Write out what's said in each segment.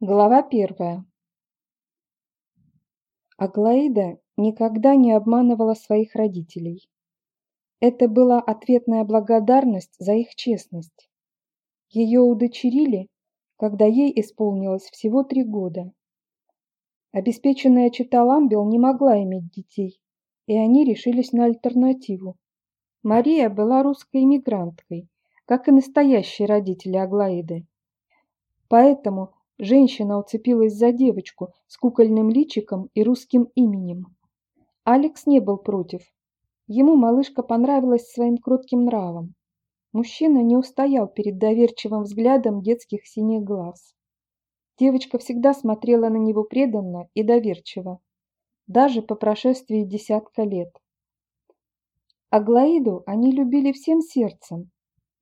Глава первая. Аглаида никогда не обманывала своих родителей. Это была ответная благодарность за их честность. Ее удочерили, когда ей исполнилось всего три года. Обеспеченная чита Ламбел не могла иметь детей, и они решились на альтернативу. Мария была русской иммигранткой, как и настоящие родители Аглаиды. Поэтому Женщина уцепилась за девочку с кукольным личиком и русским именем. Алекс не был против. Ему малышка понравилась своим кротким нравом. Мужчина не устоял перед доверчивым взглядом детских синих глаз. Девочка всегда смотрела на него преданно и доверчиво, даже по прошествии десятка лет. Аглаиду они любили всем сердцем,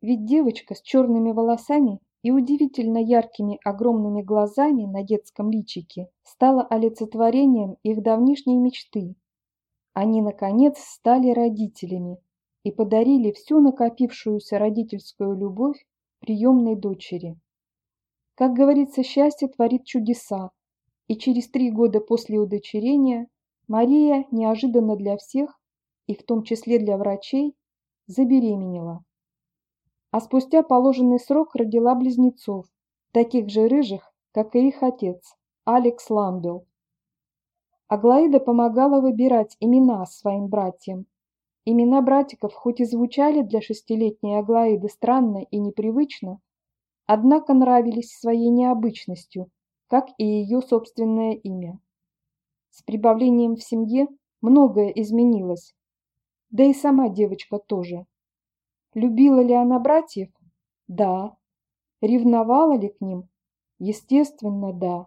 ведь девочка с черными волосами и удивительно яркими огромными глазами на детском личике стала олицетворением их давнишней мечты. Они, наконец, стали родителями и подарили всю накопившуюся родительскую любовь приемной дочери. Как говорится, счастье творит чудеса, и через три года после удочерения Мария неожиданно для всех, и в том числе для врачей, забеременела а спустя положенный срок родила близнецов, таких же рыжих, как и их отец, Алекс Ламбел. Аглаида помогала выбирать имена своим братьям. Имена братиков хоть и звучали для шестилетней Аглаиды странно и непривычно, однако нравились своей необычностью, как и ее собственное имя. С прибавлением в семье многое изменилось, да и сама девочка тоже. Любила ли она братьев? Да. Ревновала ли к ним? Естественно, да.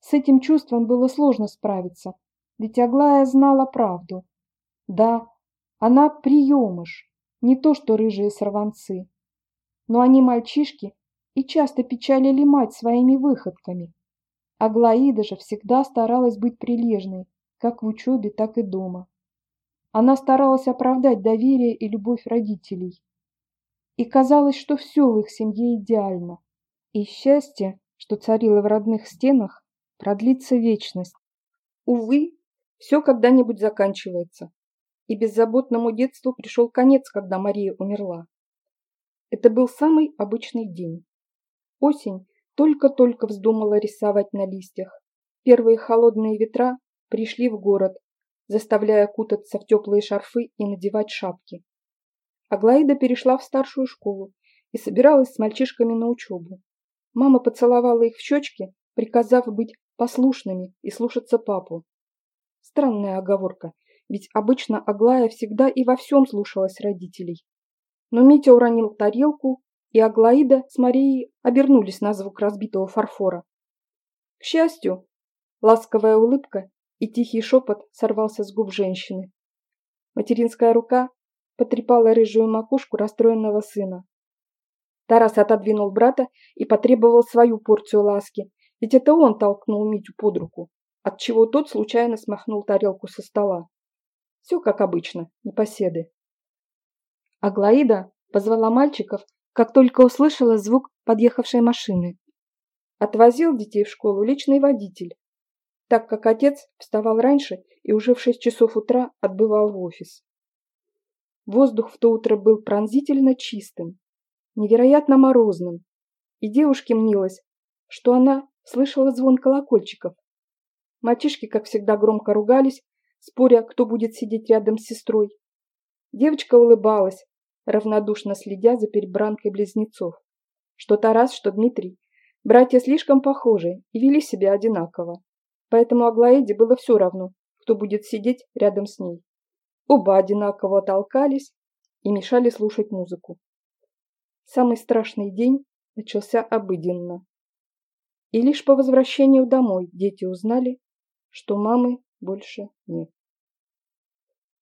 С этим чувством было сложно справиться, ведь Аглая знала правду. Да, она приемыш, не то что рыжие сорванцы. Но они мальчишки и часто печалили мать своими выходками. Аглаида же всегда старалась быть прилежной, как в учебе, так и дома. Она старалась оправдать доверие и любовь родителей. И казалось, что все в их семье идеально. И счастье, что царило в родных стенах, продлится вечность. Увы, все когда-нибудь заканчивается. И беззаботному детству пришел конец, когда Мария умерла. Это был самый обычный день. Осень только-только вздумала рисовать на листьях. Первые холодные ветра пришли в город, заставляя кутаться в теплые шарфы и надевать шапки. Аглаида перешла в старшую школу и собиралась с мальчишками на учебу. Мама поцеловала их в щечки, приказав быть послушными и слушаться папу. Странная оговорка, ведь обычно Аглая всегда и во всем слушалась родителей. Но Митя уронил тарелку, и Аглаида с Марией обернулись на звук разбитого фарфора. К счастью, ласковая улыбка и тихий шепот сорвался с губ женщины. Материнская рука потрепала рыжую макушку расстроенного сына. Тарас отодвинул брата и потребовал свою порцию ласки, ведь это он толкнул Митю под руку, отчего тот случайно смахнул тарелку со стола. Все как обычно, непоседы. Аглаида позвала мальчиков, как только услышала звук подъехавшей машины. Отвозил детей в школу личный водитель, так как отец вставал раньше и уже в шесть часов утра отбывал в офис. Воздух в то утро был пронзительно чистым, невероятно морозным, и девушке мнилось, что она слышала звон колокольчиков. Мальчишки, как всегда, громко ругались, споря, кто будет сидеть рядом с сестрой. Девочка улыбалась, равнодушно следя за перебранкой близнецов. Что Тарас, что Дмитрий. Братья слишком похожи и вели себя одинаково поэтому Аглаиде было все равно, кто будет сидеть рядом с ней. Оба одинаково толкались и мешали слушать музыку. Самый страшный день начался обыденно. И лишь по возвращению домой дети узнали, что мамы больше нет.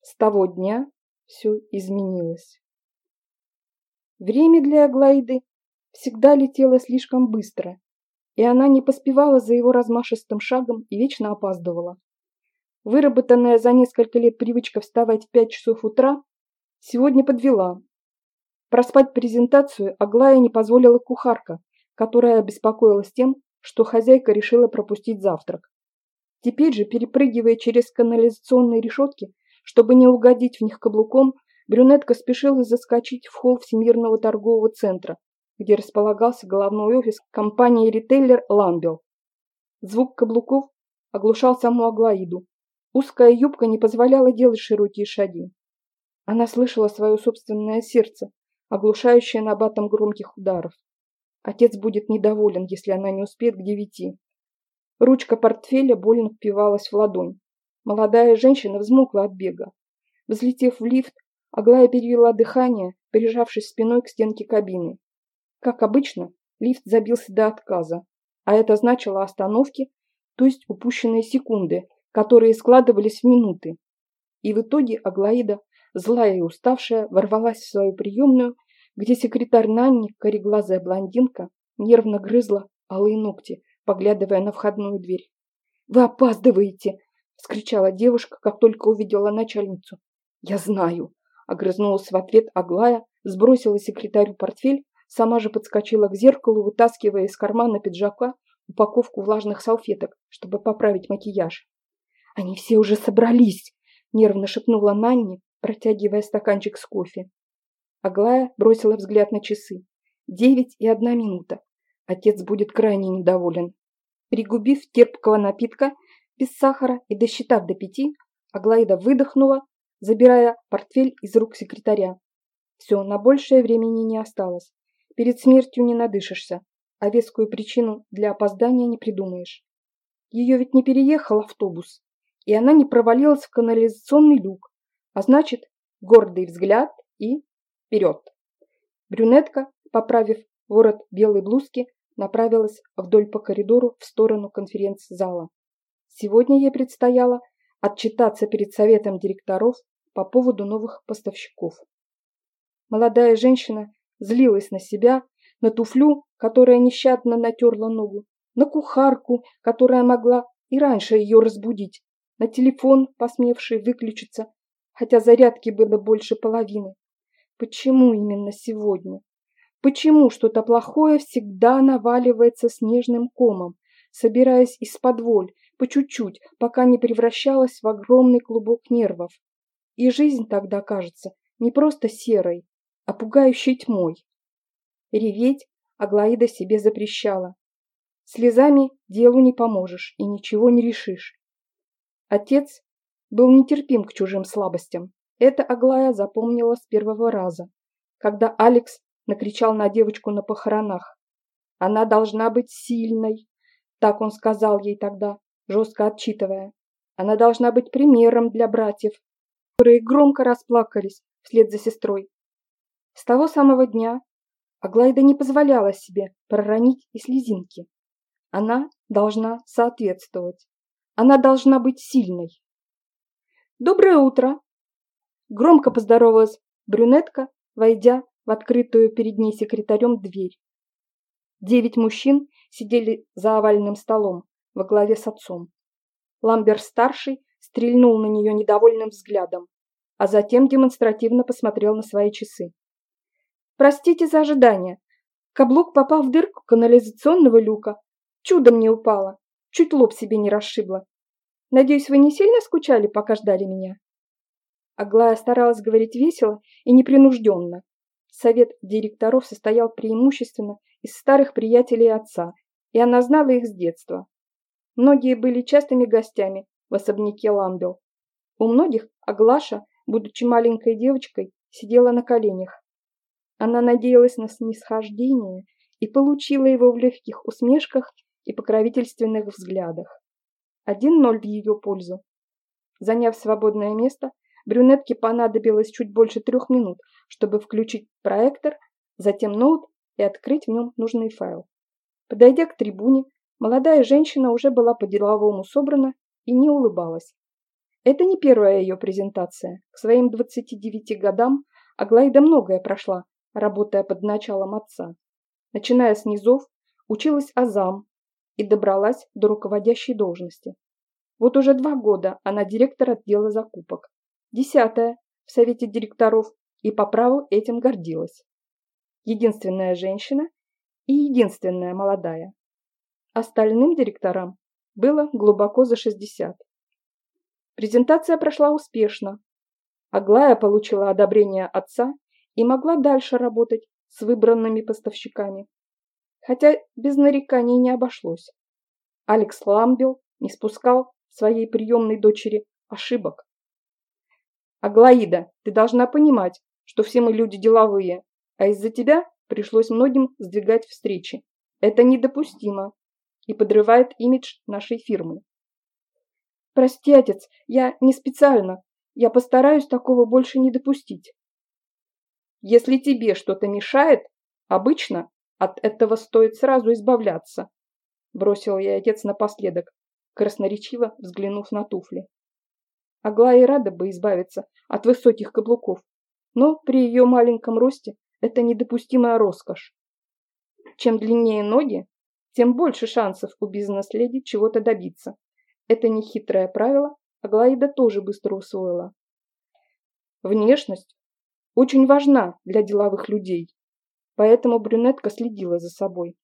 С того дня все изменилось. Время для Аглаиды всегда летело слишком быстро, и она не поспевала за его размашистым шагом и вечно опаздывала. Выработанная за несколько лет привычка вставать в пять часов утра сегодня подвела. Проспать презентацию Аглая не позволила кухарка, которая обеспокоилась тем, что хозяйка решила пропустить завтрак. Теперь же, перепрыгивая через канализационные решетки, чтобы не угодить в них каблуком, брюнетка спешила заскочить в холл Всемирного торгового центра, где располагался головной офис компании ритейлер «Ламбел». Звук каблуков оглушал саму Аглаиду. Узкая юбка не позволяла делать широкие шаги. Она слышала свое собственное сердце, оглушающее набатом громких ударов. Отец будет недоволен, если она не успеет к девяти. Ручка портфеля больно впивалась в ладонь. Молодая женщина взмокла от бега. Взлетев в лифт, Аглая перевела дыхание, прижавшись спиной к стенке кабины. Как обычно, лифт забился до отказа, а это значило остановки, то есть упущенные секунды, которые складывались в минуты. И в итоге Аглаида, злая и уставшая, ворвалась в свою приемную, где секретарь Нанни, кореглазая блондинка, нервно грызла алые ногти, поглядывая на входную дверь. «Вы опаздываете!» – вскричала девушка, как только увидела начальницу. «Я знаю!» – огрызнулась в ответ Аглая, сбросила секретарю портфель, сама же подскочила к зеркалу, вытаскивая из кармана пиджака упаковку влажных салфеток, чтобы поправить макияж. «Они все уже собрались!» – нервно шепнула Нанни, протягивая стаканчик с кофе. Аглая бросила взгляд на часы. Девять и одна минута. Отец будет крайне недоволен. Пригубив терпкого напитка, без сахара и досчитав до пяти, Аглаида выдохнула, забирая портфель из рук секретаря. Все, на большее времени не осталось. Перед смертью не надышишься, а вескую причину для опоздания не придумаешь. Ее ведь не переехал автобус, и она не провалилась в канализационный люк, а значит, гордый взгляд и вперед. Брюнетка, поправив ворот белой блузки, направилась вдоль по коридору в сторону конференц-зала. Сегодня ей предстояло отчитаться перед советом директоров по поводу новых поставщиков. Молодая женщина злилась на себя, на туфлю, которая нещадно натерла ногу, на кухарку, которая могла и раньше ее разбудить, на телефон, посмевший выключиться, хотя зарядки было больше половины. Почему именно сегодня? Почему что-то плохое всегда наваливается снежным комом, собираясь из-под воль, по чуть-чуть, пока не превращалась в огромный клубок нервов? И жизнь тогда кажется не просто серой, а пугающей тьмой. Реветь Аглаида себе запрещала. Слезами делу не поможешь и ничего не решишь. Отец был нетерпим к чужим слабостям. Это Аглая запомнила с первого раза, когда Алекс накричал на девочку на похоронах. Она должна быть сильной, так он сказал ей тогда, жестко отчитывая. Она должна быть примером для братьев, которые громко расплакались вслед за сестрой. С того самого дня Аглайда не позволяла себе проронить и слезинки. Она должна соответствовать. Она должна быть сильной. «Доброе утро!» Громко поздоровалась брюнетка, войдя в открытую перед ней секретарем дверь. Девять мужчин сидели за овальным столом во главе с отцом. Ламбер-старший стрельнул на нее недовольным взглядом, а затем демонстративно посмотрел на свои часы. «Простите за ожидание. Каблук попал в дырку канализационного люка. Чудом не упало. Чуть лоб себе не расшибло. Надеюсь, вы не сильно скучали, пока ждали меня?» Аглая старалась говорить весело и непринужденно, Совет директоров состоял преимущественно из старых приятелей отца, и она знала их с детства. Многие были частыми гостями в особняке Ламбел. У многих Аглаша, будучи маленькой девочкой, сидела на коленях. Она надеялась на снисхождение и получила его в легких усмешках и покровительственных взглядах. Один ноль в ее пользу. Заняв свободное место, брюнетке понадобилось чуть больше трех минут, чтобы включить проектор, затем ноут и открыть в нем нужный файл. Подойдя к трибуне, молодая женщина уже была по-деловому собрана и не улыбалась. Это не первая ее презентация. К своим 29 годам Аглайда многое прошла, работая под началом отца. Начиная с низов, училась азам и добралась до руководящей должности. Вот уже два года она директор отдела закупок. Десятая в совете директоров и по праву этим гордилась. Единственная женщина и единственная молодая. Остальным директорам было глубоко за 60. Презентация прошла успешно. Аглая получила одобрение отца и могла дальше работать с выбранными поставщиками. Хотя без нареканий не обошлось. Алекс Ламбел не спускал своей приемной дочери ошибок. «Аглаида, ты должна понимать, что все мы люди деловые, а из-за тебя пришлось многим сдвигать встречи. Это недопустимо и подрывает имидж нашей фирмы. Прости, отец, я не специально. Я постараюсь такого больше не допустить. Если тебе что-то мешает, обычно от этого стоит сразу избавляться, бросил я отец напоследок, красноречиво взглянув на туфли. Аглая рада бы избавиться от высоких каблуков, но при ее маленьком росте это недопустимая роскошь. Чем длиннее ноги, тем больше шансов у бизнес-леди чего-то добиться. Это нехитрое правило Аглаида тоже быстро усвоила. Внешность очень важна для деловых людей, поэтому брюнетка следила за собой.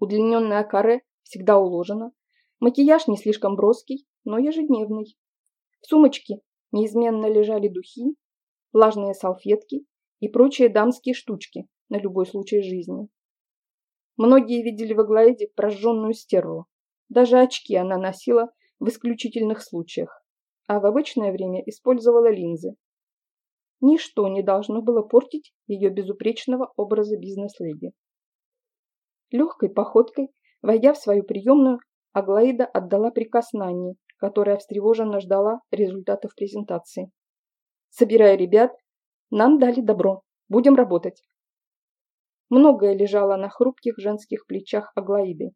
Удлиненная каре всегда уложена, макияж не слишком броский, но ежедневный. В сумочке неизменно лежали духи, влажные салфетки и прочие дамские штучки на любой случай жизни. Многие видели в Аглаиде прожженную стерву, даже очки она носила в исключительных случаях, а в обычное время использовала линзы. Ничто не должно было портить ее безупречного образа бизнес-леди. Легкой походкой, войдя в свою приемную, Аглаида отдала приказ Нанне, которая встревоженно ждала результатов презентации. «Собирая ребят, нам дали добро. Будем работать». Многое лежало на хрупких женских плечах Аглаиды.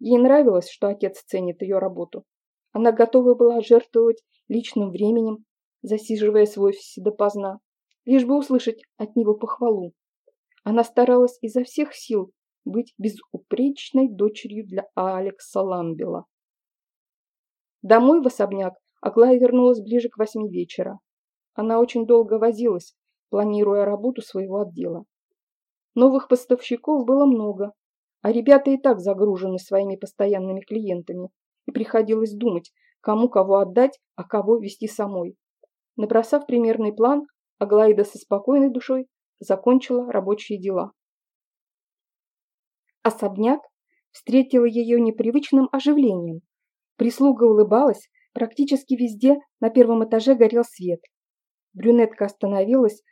Ей нравилось, что отец ценит ее работу. Она готова была жертвовать личным временем, засиживаясь в офисе допоздна, лишь бы услышать от него похвалу. Она старалась изо всех сил быть безупречной дочерью для Алекса Ламбела. Домой в особняк Аглая вернулась ближе к восьми вечера. Она очень долго возилась, планируя работу своего отдела. Новых поставщиков было много, а ребята и так загружены своими постоянными клиентами, и приходилось думать, кому кого отдать, а кого вести самой. Набросав примерный план, Аглаида со спокойной душой закончила рабочие дела. Особняк встретил ее непривычным оживлением. Прислуга улыбалась, практически везде на первом этаже горел свет. Брюнетка остановилась,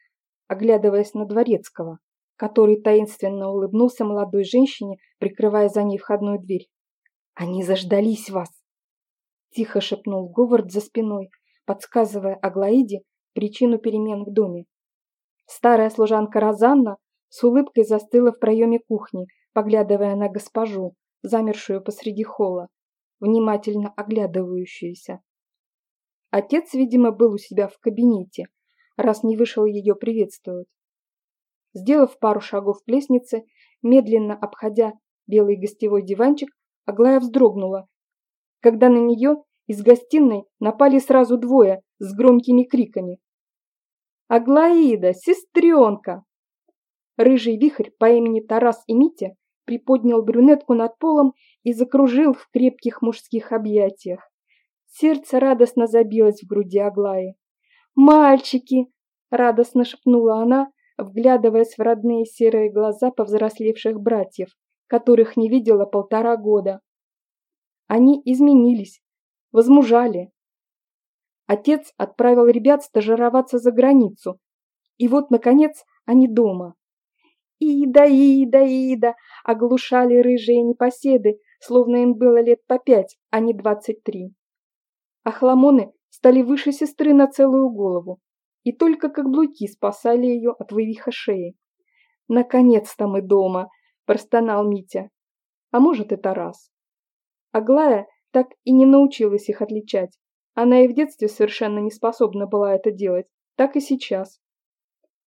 оглядываясь на Дворецкого который таинственно улыбнулся молодой женщине, прикрывая за ней входную дверь. «Они заждались вас!» Тихо шепнул Говард за спиной, подсказывая Аглаиде причину перемен в доме. Старая служанка Розанна с улыбкой застыла в проеме кухни, поглядывая на госпожу, замершую посреди холла, внимательно оглядывающуюся. Отец, видимо, был у себя в кабинете, раз не вышел ее приветствовать. Сделав пару шагов к лестнице, медленно обходя белый гостевой диванчик, Аглая вздрогнула, когда на нее из гостиной напали сразу двое с громкими криками. «Аглаида, сестренка!» Рыжий вихрь по имени Тарас и Митя приподнял брюнетку над полом и закружил в крепких мужских объятиях. Сердце радостно забилось в груди Аглаи. «Мальчики!» – радостно шепнула она, вглядываясь в родные серые глаза повзрослевших братьев, которых не видела полтора года. Они изменились, возмужали. Отец отправил ребят стажироваться за границу, и вот, наконец, они дома. «Ида, Ида, Ида!» оглушали рыжие непоседы, словно им было лет по пять, а не двадцать три. Ахламоны стали выше сестры на целую голову, и только каблуки спасали ее от вывиха шеи. «Наконец-то мы дома!» – простонал Митя. А может, это раз. Аглая так и не научилась их отличать. Она и в детстве совершенно не способна была это делать, так и сейчас.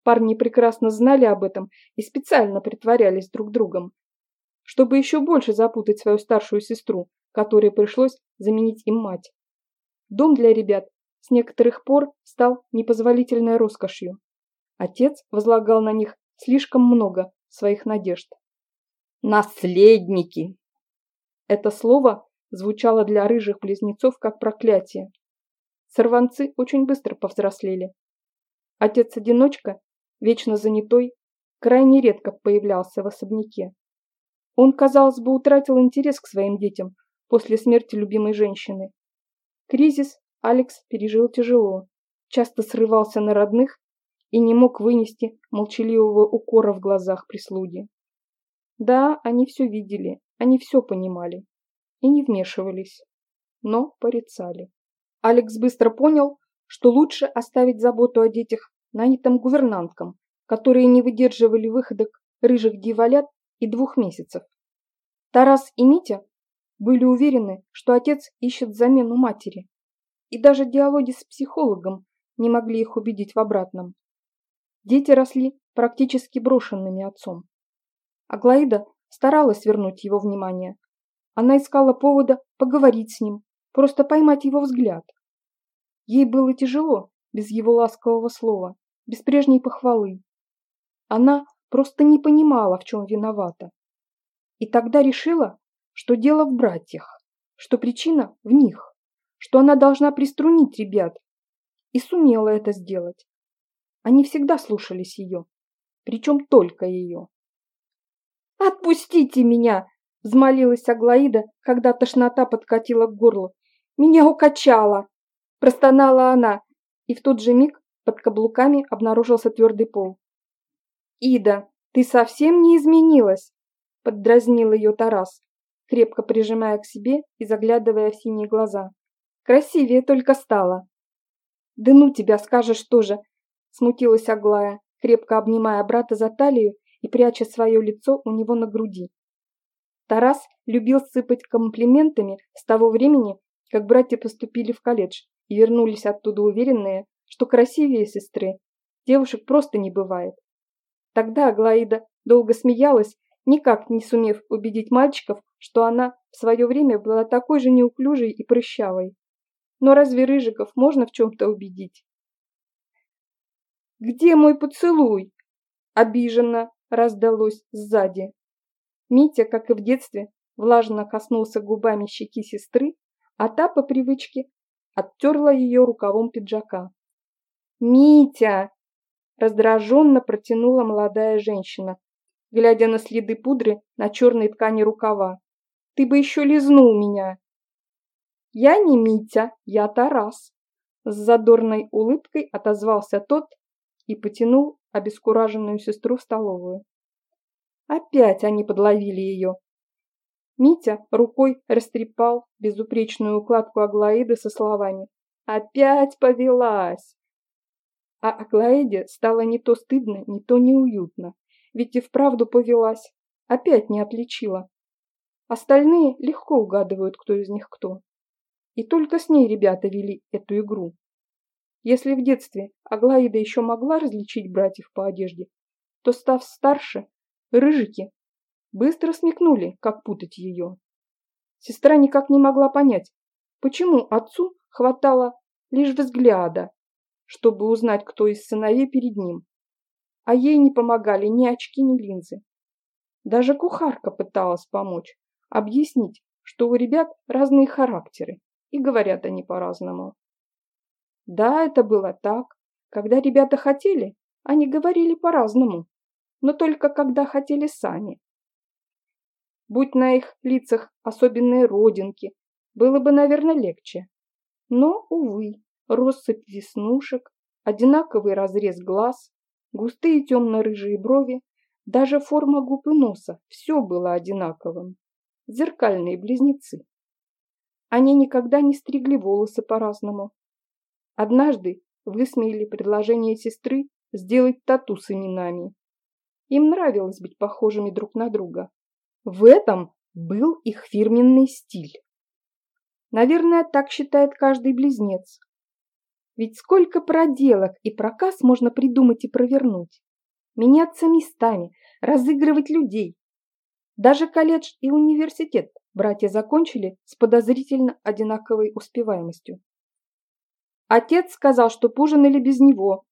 Парни прекрасно знали об этом и специально притворялись друг другом, чтобы еще больше запутать свою старшую сестру, которой пришлось заменить им мать. Дом для ребят с некоторых пор стал непозволительной роскошью. Отец возлагал на них слишком много своих надежд. «Наследники!» Это слово звучало для рыжих близнецов как проклятие. Сорванцы очень быстро повзрослели. Отец-одиночка, вечно занятой, крайне редко появлялся в особняке. Он, казалось бы, утратил интерес к своим детям после смерти любимой женщины. Кризис Алекс пережил тяжело, часто срывался на родных и не мог вынести молчаливого укора в глазах прислуги. Да, они все видели, они все понимали и не вмешивались, но порицали. Алекс быстро понял, что лучше оставить заботу о детях нанятым гувернанткам, которые не выдерживали выходок рыжих дьяволят и двух месяцев. Тарас и Митя были уверены, что отец ищет замену матери, и даже диалоги с психологом не могли их убедить в обратном. Дети росли практически брошенными отцом. Аглаида старалась вернуть его внимание. Она искала повода поговорить с ним, просто поймать его взгляд. Ей было тяжело без его ласкового слова, без прежней похвалы. Она просто не понимала, в чем виновата. И тогда решила, что дело в братьях, что причина в них, что она должна приструнить ребят. И сумела это сделать. Они всегда слушались ее, причем только ее. «Отпустите меня!» – взмолилась Аглаида, когда тошнота подкатила к горлу. «Меня укачало!» – простонала она, и в тот же миг под каблуками обнаружился твердый пол. «Ида, ты совсем не изменилась!» – поддразнил ее Тарас, крепко прижимая к себе и заглядывая в синие глаза. «Красивее только стала!» «Да ну тебя, скажешь тоже!» – смутилась Аглая, крепко обнимая брата за талию и пряча свое лицо у него на груди. Тарас любил сыпать комплиментами с того времени, как братья поступили в колледж и вернулись оттуда уверенные, что красивее сестры девушек просто не бывает. Тогда Аглаида долго смеялась, никак не сумев убедить мальчиков, что она в свое время была такой же неуклюжей и прыщавой. Но разве Рыжиков можно в чем-то убедить? «Где мой поцелуй?» Обиженно раздалось сзади. Митя, как и в детстве, влажно коснулся губами щеки сестры, а та по привычке оттерла ее рукавом пиджака. «Митя!» – раздраженно протянула молодая женщина, глядя на следы пудры на черной ткани рукава. «Ты бы еще лизнул меня!» «Я не Митя, я Тарас!» С задорной улыбкой отозвался тот и потянул обескураженную сестру в столовую. Опять они подловили ее. Митя рукой растрепал безупречную укладку Аглаиды со словами «Опять повелась!». А Аглаиде стало не то стыдно, не то неуютно, ведь и вправду повелась, опять не отличила. Остальные легко угадывают, кто из них кто. И только с ней ребята вели эту игру. Если в детстве Аглаида еще могла различить братьев по одежде, то, став старше, Рыжики быстро смекнули, как путать ее. Сестра никак не могла понять, почему отцу хватало лишь взгляда, чтобы узнать, кто из сыновей перед ним, а ей не помогали ни очки, ни линзы. Даже кухарка пыталась помочь, объяснить, что у ребят разные характеры, и говорят они по-разному. Да, это было так. Когда ребята хотели, они говорили по-разному но только когда хотели сами. Будь на их лицах особенные родинки, было бы, наверное, легче. Но, увы, россыпь веснушек, одинаковый разрез глаз, густые темно-рыжие брови, даже форма губ и носа – все было одинаковым. Зеркальные близнецы. Они никогда не стригли волосы по-разному. Однажды высмеяли предложение сестры сделать тату с именами. Им нравилось быть похожими друг на друга. В этом был их фирменный стиль. Наверное, так считает каждый близнец. Ведь сколько проделок и проказ можно придумать и провернуть. Меняться местами, разыгрывать людей. Даже колледж и университет братья закончили с подозрительно одинаковой успеваемостью. Отец сказал, что ужинали без него,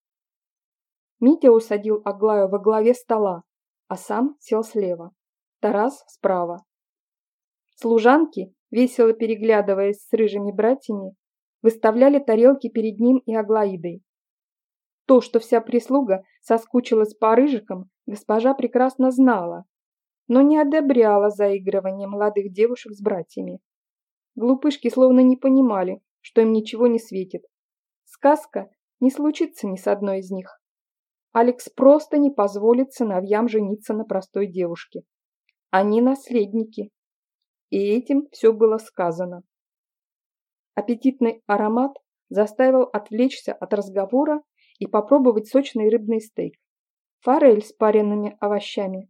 Митя усадил Аглаю во главе стола, а сам сел слева. Тарас справа. Служанки, весело переглядываясь с рыжими братьями, выставляли тарелки перед ним и Аглаидой. То, что вся прислуга соскучилась по рыжикам, госпожа прекрасно знала, но не одобряла заигрывание молодых девушек с братьями. Глупышки словно не понимали, что им ничего не светит. Сказка не случится ни с одной из них. Алекс просто не позволит сыновьям жениться на простой девушке. Они наследники. И этим все было сказано. Аппетитный аромат заставил отвлечься от разговора и попробовать сочный рыбный стейк. Форель с паренными овощами.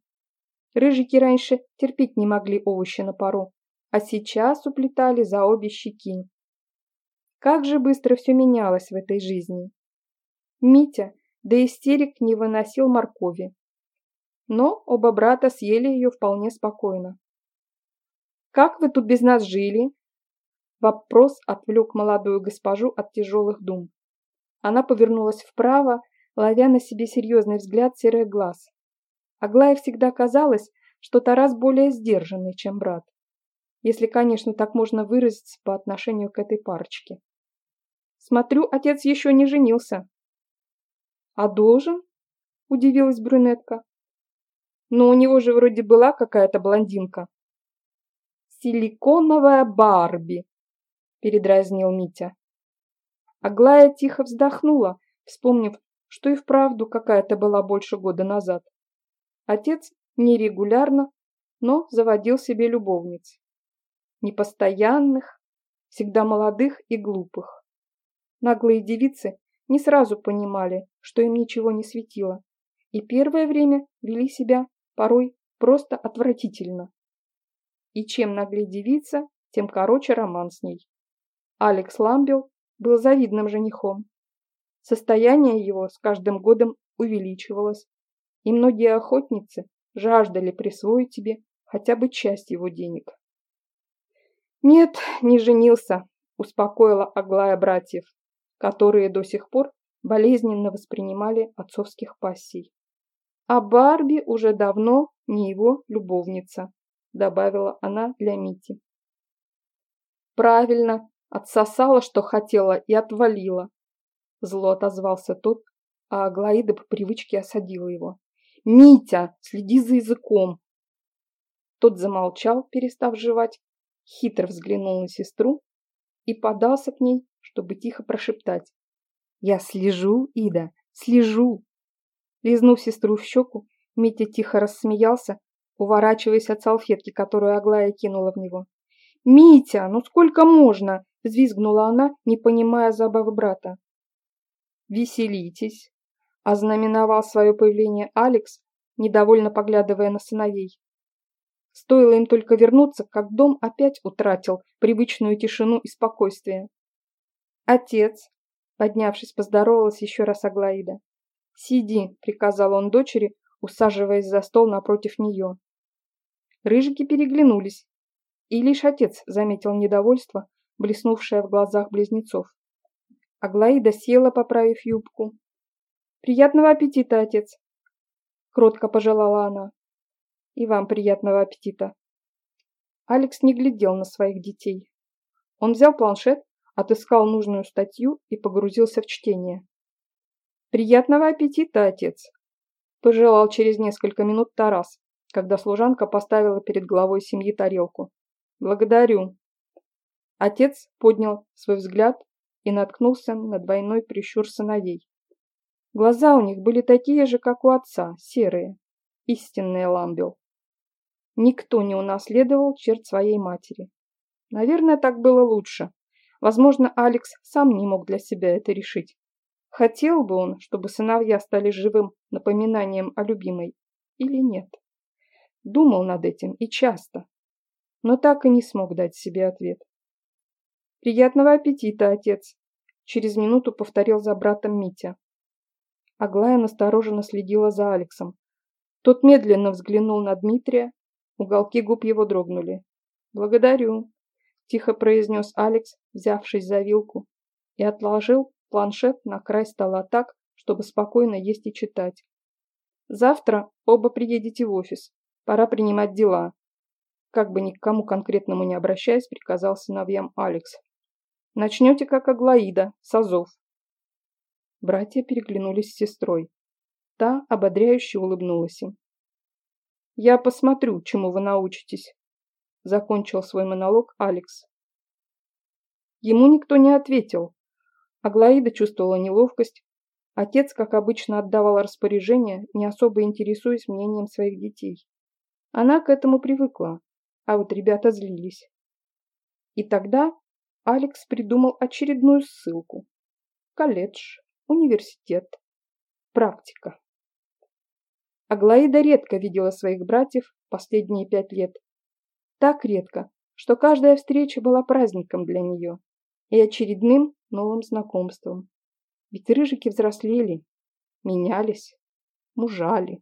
Рыжики раньше терпеть не могли овощи на пару, а сейчас уплетали за обе щеки. Как же быстро все менялось в этой жизни. Митя до истерик не выносил моркови. Но оба брата съели ее вполне спокойно. «Как вы тут без нас жили?» Вопрос отвлек молодую госпожу от тяжелых дум. Она повернулась вправо, ловя на себе серьезный взгляд серых глаз. Аглае всегда казалось, что Тарас более сдержанный, чем брат. Если, конечно, так можно выразиться по отношению к этой парочке. Смотрю, отец еще не женился. А должен? Удивилась брюнетка. Но у него же вроде была какая-то блондинка. Силиконовая Барби, передразнил Митя. Аглая тихо вздохнула, вспомнив, что и вправду какая-то была больше года назад. Отец нерегулярно, но заводил себе любовниц. Непостоянных, всегда молодых и глупых. Наглые девицы не сразу понимали, что им ничего не светило, и первое время вели себя порой просто отвратительно. И чем наглее девица, тем короче роман с ней. Алекс Ламбел был завидным женихом. Состояние его с каждым годом увеличивалось, и многие охотницы жаждали присвоить себе хотя бы часть его денег. «Нет, не женился», – успокоила Аглая братьев, которые до сих пор болезненно воспринимали отцовских пассий. «А Барби уже давно не его любовница», – добавила она для Мити. «Правильно, отсосала, что хотела, и отвалила», – зло отозвался тот, а Аглаида по привычке осадила его. «Митя, следи за языком!» Тот замолчал, перестав жевать, хитро взглянул на сестру и подался к ней, чтобы тихо прошептать. «Я слежу, Ида, слежу!» Лизнув сестру в щеку, Митя тихо рассмеялся, уворачиваясь от салфетки, которую Аглая кинула в него. «Митя, ну сколько можно?» – взвизгнула она, не понимая забавы брата. «Веселитесь!» ознаменовал свое появление Алекс, недовольно поглядывая на сыновей. Стоило им только вернуться, как дом опять утратил привычную тишину и спокойствие. «Отец!» – поднявшись, поздоровалась еще раз Аглаида. «Сиди!» – приказал он дочери, усаживаясь за стол напротив нее. Рыжики переглянулись, и лишь отец заметил недовольство, блеснувшее в глазах близнецов. Аглаида села, поправив юбку, «Приятного аппетита, отец!» Кротко пожелала она. «И вам приятного аппетита!» Алекс не глядел на своих детей. Он взял планшет, отыскал нужную статью и погрузился в чтение. «Приятного аппетита, отец!» Пожелал через несколько минут Тарас, когда служанка поставила перед главой семьи тарелку. «Благодарю!» Отец поднял свой взгляд и наткнулся на двойной прищур сыновей. Глаза у них были такие же, как у отца, серые. Истинный ламбел. Никто не унаследовал черт своей матери. Наверное, так было лучше. Возможно, Алекс сам не мог для себя это решить. Хотел бы он, чтобы сыновья стали живым напоминанием о любимой, или нет? Думал над этим и часто, но так и не смог дать себе ответ. «Приятного аппетита, отец!» Через минуту повторил за братом Митя. Аглая настороженно следила за Алексом. Тот медленно взглянул на Дмитрия, уголки губ его дрогнули. «Благодарю», – тихо произнес Алекс, взявшись за вилку, и отложил планшет на край стола так, чтобы спокойно есть и читать. «Завтра оба приедете в офис. Пора принимать дела». Как бы ни к кому конкретному не обращаясь, приказал сыновьям Алекс. Начнете как Аглаида, с азов. Братья переглянулись с сестрой. Та ободряюще улыбнулась им. «Я посмотрю, чему вы научитесь», – закончил свой монолог Алекс. Ему никто не ответил. Аглаида чувствовала неловкость. Отец, как обычно, отдавал распоряжения, не особо интересуясь мнением своих детей. Она к этому привыкла, а вот ребята злились. И тогда Алекс придумал очередную ссылку. Колледж, университет, практика. Аглаида редко видела своих братьев последние пять лет. Так редко, что каждая встреча была праздником для нее и очередным новым знакомством. Ведь рыжики взрослели, менялись, мужали.